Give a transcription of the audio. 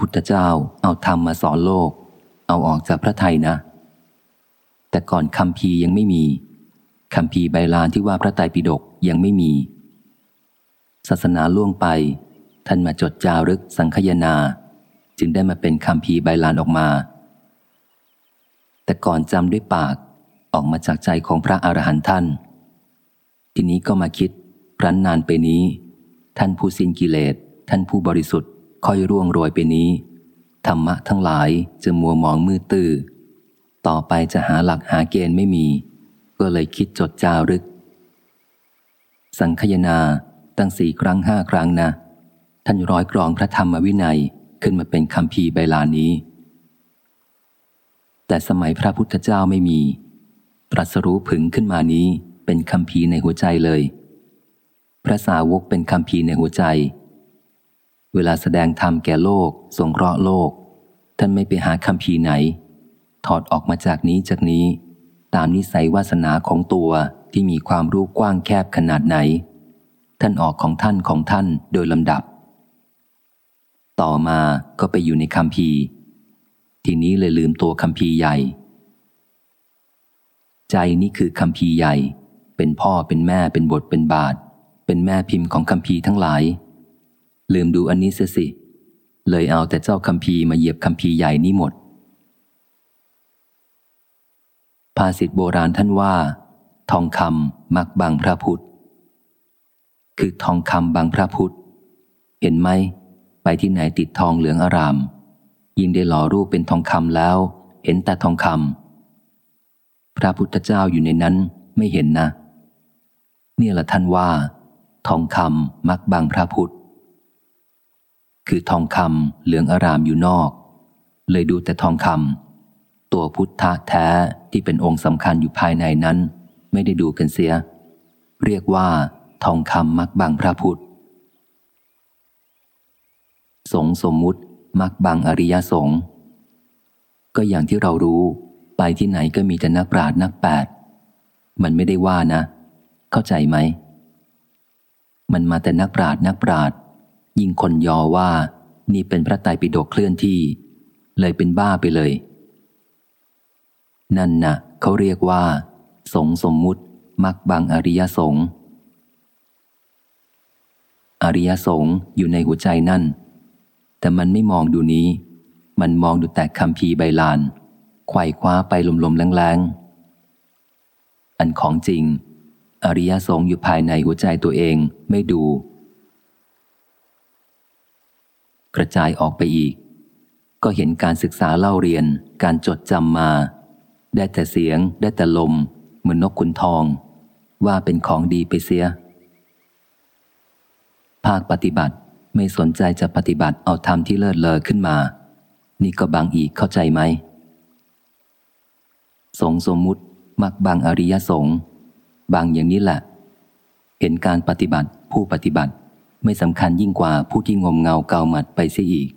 พุทธเจ้าเอาธรรมมาสอนโลก เอาออกจากพระไทยนะ แต่ก่อนคำพียังไม่มีคำพีใบลานที่ว่าพระไตรปิฎกยังไม่มี ศาสนาล่วงไป ท่านมาจดจารึกสังคยนา จึงได้มาเป็นคำพีใบลานออกมา แต่ก่อนจำด้วยปากออกมาจากใจของพระอรหันต์ท่าน ทีนี้ก็มาคิดรั้นนานไปนี้ ท่านผู้สิ้นกิเลส ท่านผู้บริสุทธิ์ ค่อยร่วงโรยไปนี้ ธรรมะทั้งหลายจะมัวมองมืดตื้อ ต่อไปจะหาหลักหาเกณฑ์ไม่มี ก็เลยคิดจดจารึก สังคยนาตั้งสี่ครั้งห้าครั้งนะ ท่านร้อยกรองพระธรรมวินัยขึ้นมาเป็นคำพีใบลานี้ แต่สมัยพระพุทธเจ้าไม่มี ตรัสรู้ผึงขึ้นมานี้เป็นคำพีในหัวใจเลย พระสาวกเป็นคำพีในหัวใจ เวลาแสดงธรรมแก่โลก สงเคราะห์โลก ท่านไม่ไปหาคำพีไหน ถอดออกมาจากนี้จากนี้ ตามนิสัยวาสนาของตัวที่มีความรู้กว้างแคบขนาดไหน ท่านออกของท่านของท่านโดยลำดับ ต่อมาก็ไปอยู่ในคำพีทีนี้เลยลืมตัวคำพีใหญ่ ใจนี่คือคำพีใหญ่ เป็นพ่อเป็นแม่เป็นบทเป็นบาท เป็นแม่พิมพ์ของคำพีทั้งหลาย ลืมดูอันนี้เสียสิ เลยเอาแต่เจ้าคำพีมาเหยียบคำพีใหญ่นี้หมด ภาษิตโบราณท่านว่า ทองคำมักบังพระพุทธ คือทองคำบังพระพุทธ เห็นไหม ไปที่ไหนติดทองเหลืองอาราม ยิ่งได้หล่อรูปเป็นทองคำแล้ว เห็นแต่ทองคำพระพุทธเจ้าอยู่ในนั้นไม่เห็นนะ เนี่ยละท่านว่า ทองคำมักบังพระพุทธ คือทองคำเหลืองอารามอยู่นอก เลยดูแต่ทองคำตัวพุทธะแท้ที่เป็นองค์สำคัญอยู่ภายในนั้น ไม่ได้ดูกันเสีย เรียกว่า ทองคำมักบังพระพุทธสงสมมุติมักบังอริยสงฆ์ก็อย่างที่เรารู้ ไปที่ไหนก็มีแต่นักปราชญ์นักแปดมันไม่ได้ว่านะ เข้าใจไหม มันมาแต่นักปราชญ์นักปราชญ์ ยิ่งคนยอว่านี่เป็นพระไตรปิฎกเคลื่อนที่ เลยเป็นบ้าไปเลย นั่นนะ่ะ เขาเรียกว่า สงสมมุติมักบังอริยสงอริยสงอยู่ในหัวใจนั่น แต่มันไม่มองดูนี้ มันมองดูแต่คำพีใบลานไขว่คว้าไปลมๆแรงๆ อันของจริง อริยสงอยู่ภายในหัวใจตัวเองไม่ดู กระจายออกไปอีก ก็เห็นการศึกษาเล่าเรียน การจดจำมา ได้แต่เสียง ได้แต่ลม เหมือนนกขุนทอง ว่าเป็นของดีไปเสีย ภาคปฏิบัติไม่สนใจจะปฏิบัติเอาธรรมที่เลิศเลอขึ้นมา นี่ก็บางอีกเข้าใจไหม สงสมมุติมักบางอริยสงบางอย่างนี้แหละ เห็นการปฏิบัติผู้ปฏิบัติ ไม่สำคัญยิ่งกว่าผู้ที่งมเงาเกาหมัดไปเสียอีก